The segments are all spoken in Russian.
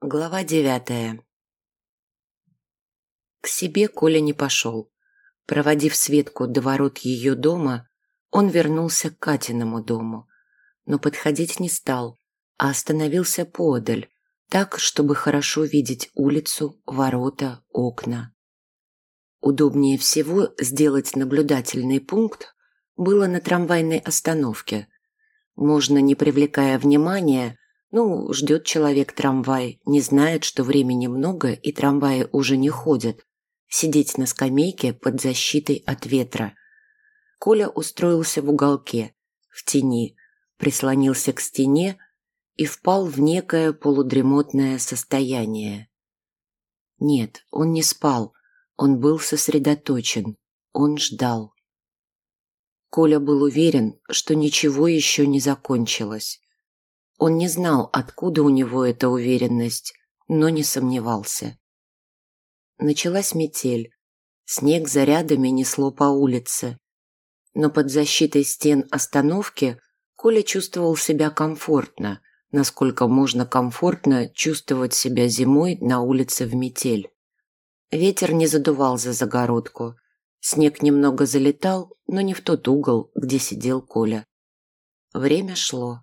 Глава девятая К себе Коля не пошел. Проводив Светку до ворот ее дома, он вернулся к Катиному дому. Но подходить не стал, а остановился подаль, так, чтобы хорошо видеть улицу, ворота, окна. Удобнее всего сделать наблюдательный пункт было на трамвайной остановке. Можно, не привлекая внимания, ну, ждет человек трамвай, не знает, что времени много и трамваи уже не ходят. Сидеть на скамейке под защитой от ветра. Коля устроился в уголке, в тени, прислонился к стене и впал в некое полудремотное состояние. Нет, он не спал, он был сосредоточен, он ждал. Коля был уверен, что ничего еще не закончилось. Он не знал, откуда у него эта уверенность, но не сомневался. Началась метель. Снег зарядами несло по улице. Но под защитой стен остановки Коля чувствовал себя комфортно, насколько можно комфортно чувствовать себя зимой на улице в метель. Ветер не задувал за загородку. Снег немного залетал, но не в тот угол, где сидел Коля. Время шло.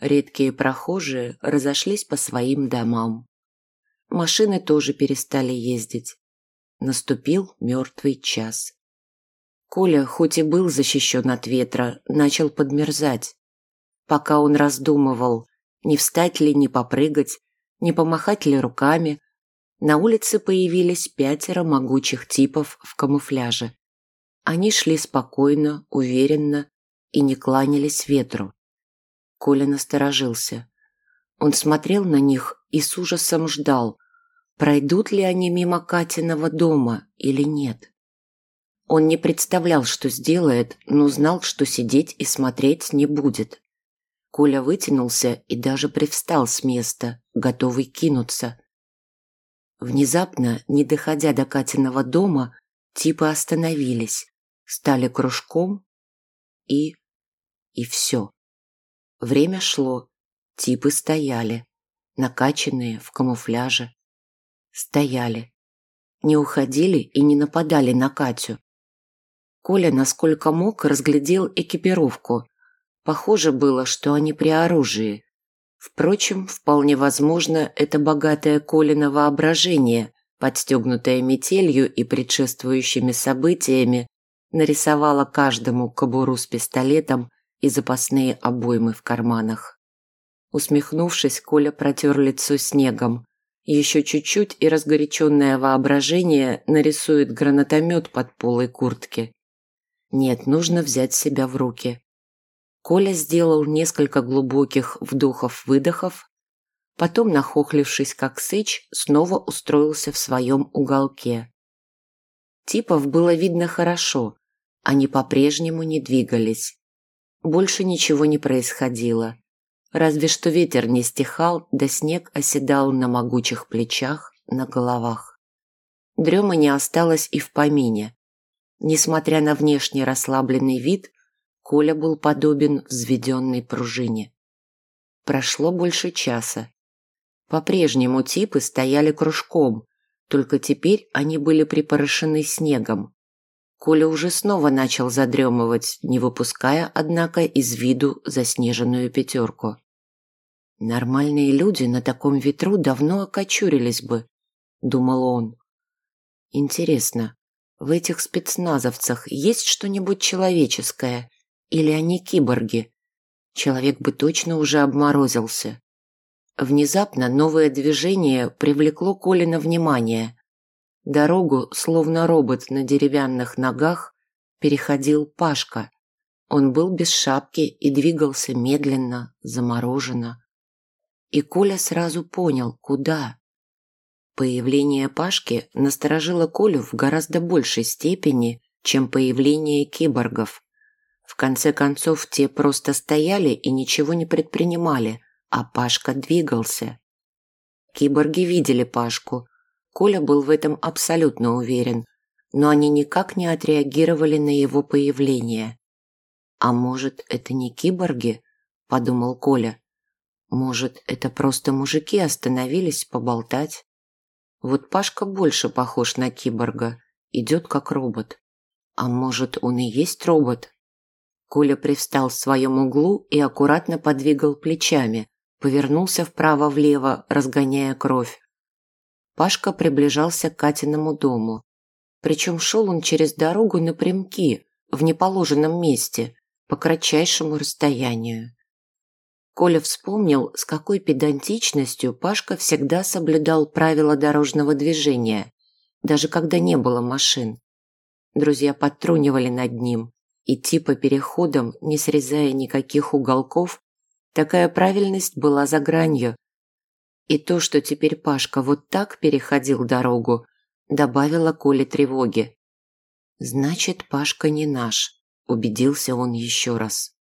Редкие прохожие разошлись по своим домам. Машины тоже перестали ездить. Наступил мертвый час. Коля, хоть и был защищен от ветра, начал подмерзать. Пока он раздумывал, не встать ли, не попрыгать, не помахать ли руками, на улице появились пятеро могучих типов в камуфляже. Они шли спокойно, уверенно и не кланялись ветру. Коля насторожился. Он смотрел на них и с ужасом ждал, пройдут ли они мимо Катиного дома или нет. Он не представлял, что сделает, но знал, что сидеть и смотреть не будет. Коля вытянулся и даже привстал с места, готовый кинуться. Внезапно, не доходя до Катиного дома, типы остановились, стали кружком и... и все. Время шло, типы стояли, накачанные в камуфляже. Стояли. Не уходили и не нападали на Катю. Коля, насколько мог, разглядел экипировку. Похоже было, что они при оружии. Впрочем, вполне возможно, это богатое Колино воображение, подстегнутое метелью и предшествующими событиями, нарисовало каждому кобуру с пистолетом и запасные обоймы в карманах. Усмехнувшись, Коля протер лицо снегом. Еще чуть-чуть, и разгоряченное воображение нарисует гранатомет под полой куртки. Нет, нужно взять себя в руки. Коля сделал несколько глубоких вдохов-выдохов, потом, нахохлившись как сыч, снова устроился в своем уголке. Типов было видно хорошо, они по-прежнему не двигались. Больше ничего не происходило. Разве что ветер не стихал, да снег оседал на могучих плечах, на головах. Дрема не осталось и в помине. Несмотря на внешне расслабленный вид, Коля был подобен взведенной пружине. Прошло больше часа. По-прежнему типы стояли кружком, только теперь они были припорошены снегом. Коля уже снова начал задремывать, не выпуская, однако, из виду заснеженную пятерку. «Нормальные люди на таком ветру давно окочурились бы», — думал он. «Интересно, в этих спецназовцах есть что-нибудь человеческое? Или они киборги? Человек бы точно уже обморозился». Внезапно новое движение привлекло Колина внимание. Дорогу, словно робот на деревянных ногах, переходил Пашка. Он был без шапки и двигался медленно, замороженно. И Коля сразу понял, куда. Появление Пашки насторожило Колю в гораздо большей степени, чем появление киборгов. В конце концов, те просто стояли и ничего не предпринимали, а Пашка двигался. Киборги видели Пашку, Коля был в этом абсолютно уверен, но они никак не отреагировали на его появление. «А может, это не киборги?» – подумал Коля. Может, это просто мужики остановились поболтать? Вот Пашка больше похож на киборга, идет как робот. А может, он и есть робот? Коля привстал в своем углу и аккуратно подвигал плечами, повернулся вправо-влево, разгоняя кровь. Пашка приближался к Катиному дому. Причем шел он через дорогу напрямки, в неположенном месте, по кратчайшему расстоянию. Коля вспомнил, с какой педантичностью Пашка всегда соблюдал правила дорожного движения, даже когда не было машин. Друзья подтрунивали над ним. Идти по переходам, не срезая никаких уголков, такая правильность была за гранью. И то, что теперь Пашка вот так переходил дорогу, добавило Коле тревоги. «Значит, Пашка не наш», – убедился он еще раз.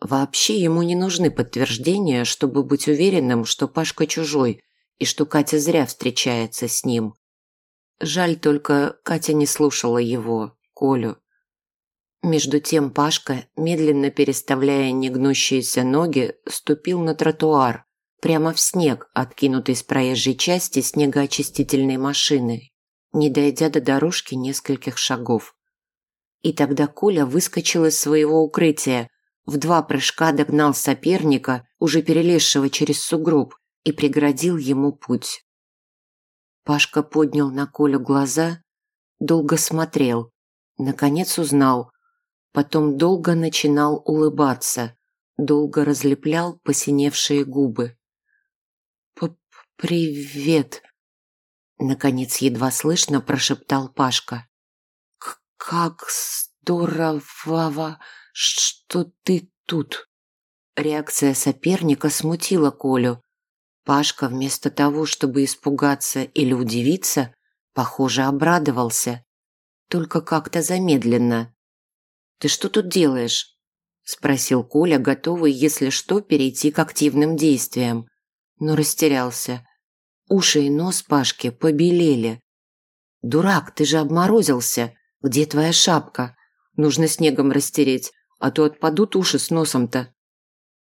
Вообще ему не нужны подтверждения, чтобы быть уверенным, что Пашка чужой и что Катя зря встречается с ним. Жаль только, Катя не слушала его, Колю. Между тем Пашка, медленно переставляя негнущиеся ноги, ступил на тротуар, прямо в снег, откинутый с проезжей части снегоочистительной машины, не дойдя до дорожки нескольких шагов. И тогда Коля выскочил из своего укрытия, в два прыжка догнал соперника, уже перелезшего через сугроб, и преградил ему путь. Пашка поднял на Колю глаза, долго смотрел, наконец узнал, потом долго начинал улыбаться, долго разлеплял посиневшие губы. «Привет!» Наконец едва слышно прошептал Пашка. «Как здорово, что ты тут!» Реакция соперника смутила Колю. Пашка вместо того, чтобы испугаться или удивиться, похоже, обрадовался. Только как-то замедленно. «Ты что тут делаешь?» – спросил Коля, готовый, если что, перейти к активным действиям. Но растерялся. Уши и нос Пашки побелели. «Дурак, ты же обморозился. Где твоя шапка? Нужно снегом растереть, а то отпадут уши с носом-то».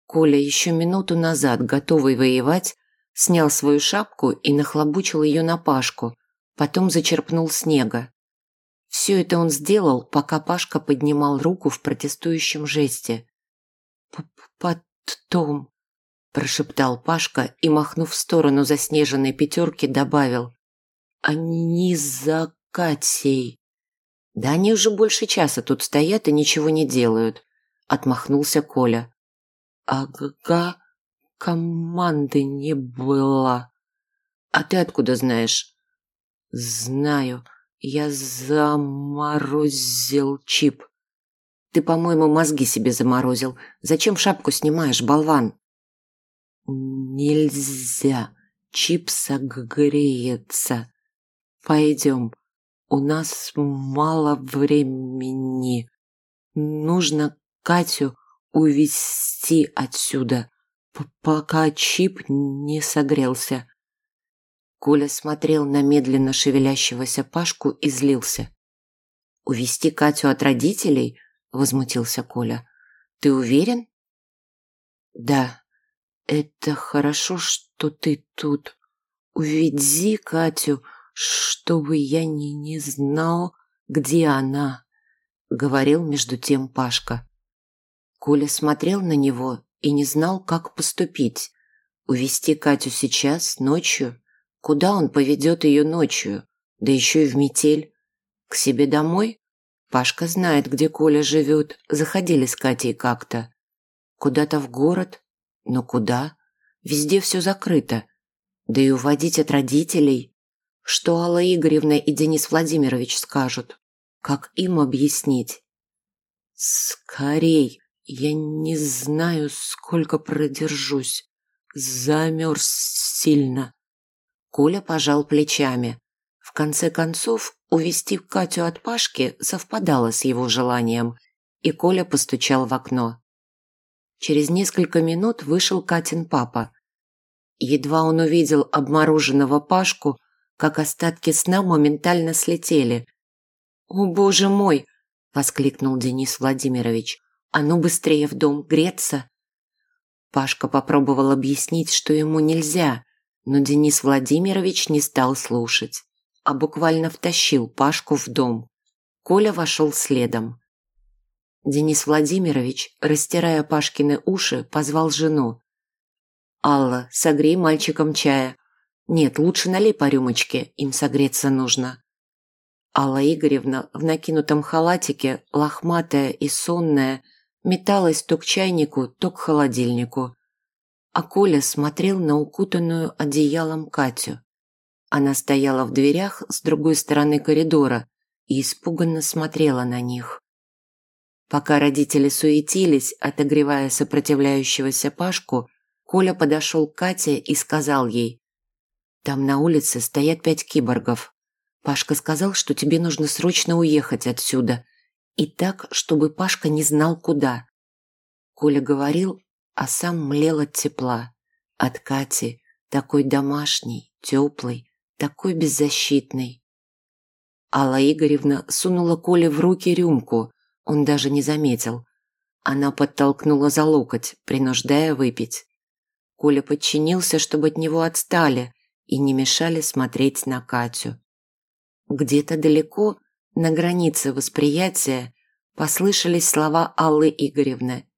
Коля еще минуту назад, готовый воевать, снял свою шапку и нахлобучил ее на Пашку, потом зачерпнул снега. Все это он сделал, пока Пашка поднимал руку в протестующем жесте. «Потом», – прошептал Пашка и, махнув в сторону заснеженной пятерки, добавил. «Они за Катей». «Да они уже больше часа тут стоят и ничего не делают», – отмахнулся Коля. «Ага, команды не было». «А ты откуда знаешь?» «Знаю. Я заморозил чип». «Ты, по-моему, мозги себе заморозил. Зачем шапку снимаешь, болван?» «Нельзя. Чип согреется. Пойдем. У нас мало времени. Нужно Катю увезти отсюда, пока чип не согрелся. Коля смотрел на медленно шевелящегося Пашку и злился. «Увести Катю от родителей?» – возмутился Коля. «Ты уверен?» «Да, это хорошо, что ты тут. Уведи Катю, чтобы я не, не знал, где она», – говорил между тем Пашка. Коля смотрел на него и не знал, как поступить. Увести Катю сейчас, ночью? Куда он поведет ее ночью? Да еще и в метель. К себе домой? Пашка знает, где Коля живет. Заходили с Катей как-то. Куда-то в город? Но куда? Везде все закрыто. Да и уводить от родителей. Что Алла Игоревна и Денис Владимирович скажут? Как им объяснить? «Скорей!» Я не знаю, сколько продержусь. Замерз сильно. Коля пожал плечами. В конце концов, увести Катю от Пашки совпадало с его желанием, и Коля постучал в окно. Через несколько минут вышел Катин папа. Едва он увидел обмороженного Пашку, как остатки сна моментально слетели. «О, боже мой!» – воскликнул Денис Владимирович. А ну быстрее в дом, греться!» Пашка попробовал объяснить, что ему нельзя, но Денис Владимирович не стал слушать, а буквально втащил Пашку в дом. Коля вошел следом. Денис Владимирович, растирая Пашкины уши, позвал жену. «Алла, согрей мальчикам чая. Нет, лучше налей по рюмочке, им согреться нужно». Алла Игоревна в накинутом халатике, лохматая и сонная, металась то к чайнику, то к холодильнику. А Коля смотрел на укутанную одеялом Катю. Она стояла в дверях с другой стороны коридора и испуганно смотрела на них. Пока родители суетились, отогревая сопротивляющегося Пашку, Коля подошел к Кате и сказал ей, «Там на улице стоят пять киборгов. Пашка сказал, что тебе нужно срочно уехать отсюда, и так, чтобы Пашка не знал куда. Коля говорил, а сам млел от тепла. От Кати, такой домашней, теплой, такой беззащитной. Алла Игоревна сунула Коле в руки рюмку, он даже не заметил. Она подтолкнула за локоть, принуждая выпить. Коля подчинился, чтобы от него отстали и не мешали смотреть на Катю. Где-то далеко на границе восприятия послышались слова Аллы Игоревны.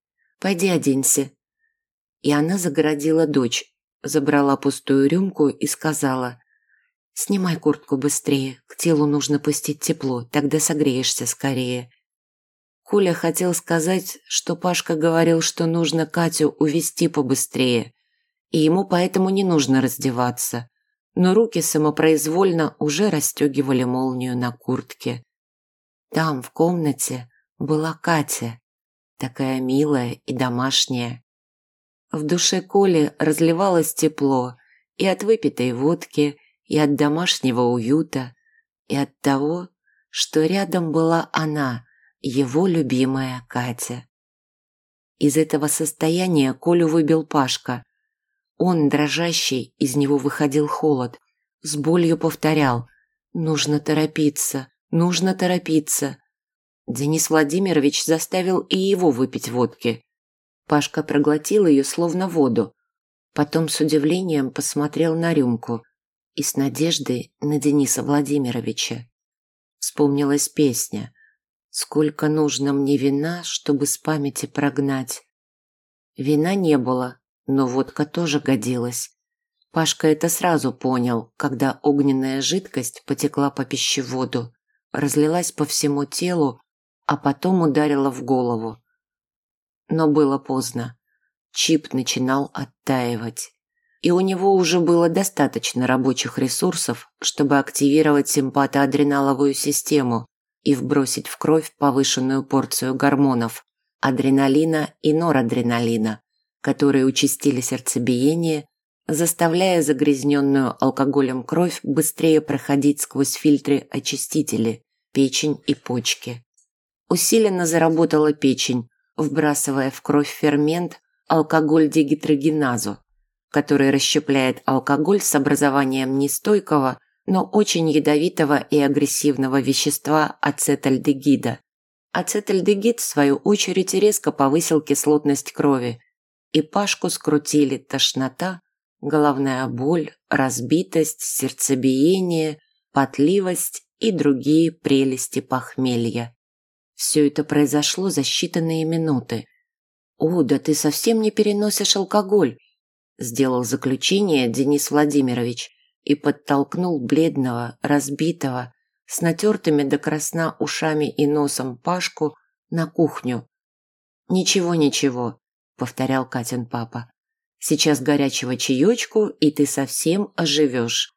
«Пойди оденься». И она загородила дочь, забрала пустую рюмку и сказала «Снимай куртку быстрее, к телу нужно пустить тепло, тогда согреешься скорее». Коля хотел сказать, что Пашка говорил, что нужно Катю увести побыстрее, и ему поэтому не нужно раздеваться, но руки самопроизвольно уже расстегивали молнию на куртке. Там, в комнате, была Катя, такая милая и домашняя. В душе Коли разливалось тепло и от выпитой водки, и от домашнего уюта, и от того, что рядом была она, его любимая Катя. Из этого состояния Колю выбил Пашка. Он, дрожащий, из него выходил холод, с болью повторял «Нужно торопиться, Нужно торопиться. Денис Владимирович заставил и его выпить водки. Пашка проглотил ее словно воду. Потом с удивлением посмотрел на рюмку и с надеждой на Дениса Владимировича. Вспомнилась песня «Сколько нужно мне вина, чтобы с памяти прогнать». Вина не было, но водка тоже годилась. Пашка это сразу понял, когда огненная жидкость потекла по пищеводу разлилась по всему телу, а потом ударила в голову. Но было поздно. Чип начинал оттаивать. И у него уже было достаточно рабочих ресурсов, чтобы активировать симпатоадреналовую систему и вбросить в кровь повышенную порцию гормонов – адреналина и норадреналина, которые участили сердцебиение, заставляя загрязненную алкоголем кровь быстрее проходить сквозь фильтры-очистители, печень и почки. Усиленно заработала печень, вбрасывая в кровь фермент алкоголь-дегидрогеназу, который расщепляет алкоголь с образованием нестойкого, но очень ядовитого и агрессивного вещества ацетальдегида. Ацетальдегид, в свою очередь, резко повысил кислотность крови, и Пашку скрутили тошнота, головная боль, разбитость, сердцебиение, потливость и другие прелести похмелья. Все это произошло за считанные минуты. «О, да ты совсем не переносишь алкоголь!» Сделал заключение Денис Владимирович и подтолкнул бледного, разбитого, с натертыми до красна ушами и носом Пашку на кухню. «Ничего, ничего», — повторял Катин папа. «Сейчас горячего чаечку, и ты совсем оживешь.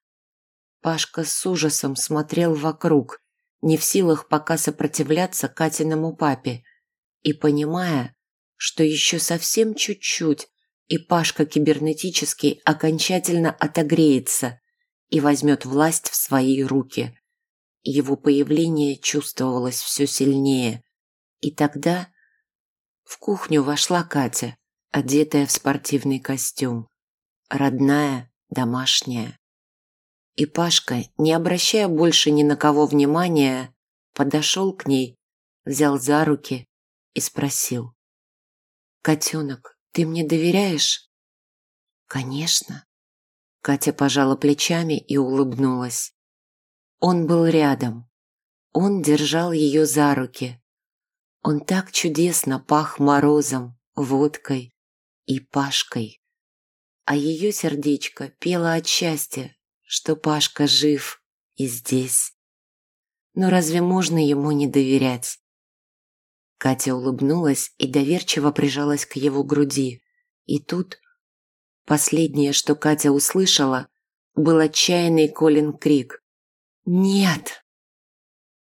Пашка с ужасом смотрел вокруг, не в силах пока сопротивляться Катиному папе, и понимая, что еще совсем чуть-чуть, и Пашка кибернетически окончательно отогреется и возьмет власть в свои руки. Его появление чувствовалось все сильнее. И тогда в кухню вошла Катя, одетая в спортивный костюм. Родная, домашняя. И Пашка, не обращая больше ни на кого внимания, подошел к ней, взял за руки и спросил. «Котенок, ты мне доверяешь?» «Конечно». Катя пожала плечами и улыбнулась. Он был рядом. Он держал ее за руки. Он так чудесно пах морозом, водкой и Пашкой. А ее сердечко пело от счастья, что Пашка жив и здесь. Но разве можно ему не доверять? Катя улыбнулась и доверчиво прижалась к его груди. И тут последнее, что Катя услышала, был отчаянный Колин крик. «Нет!»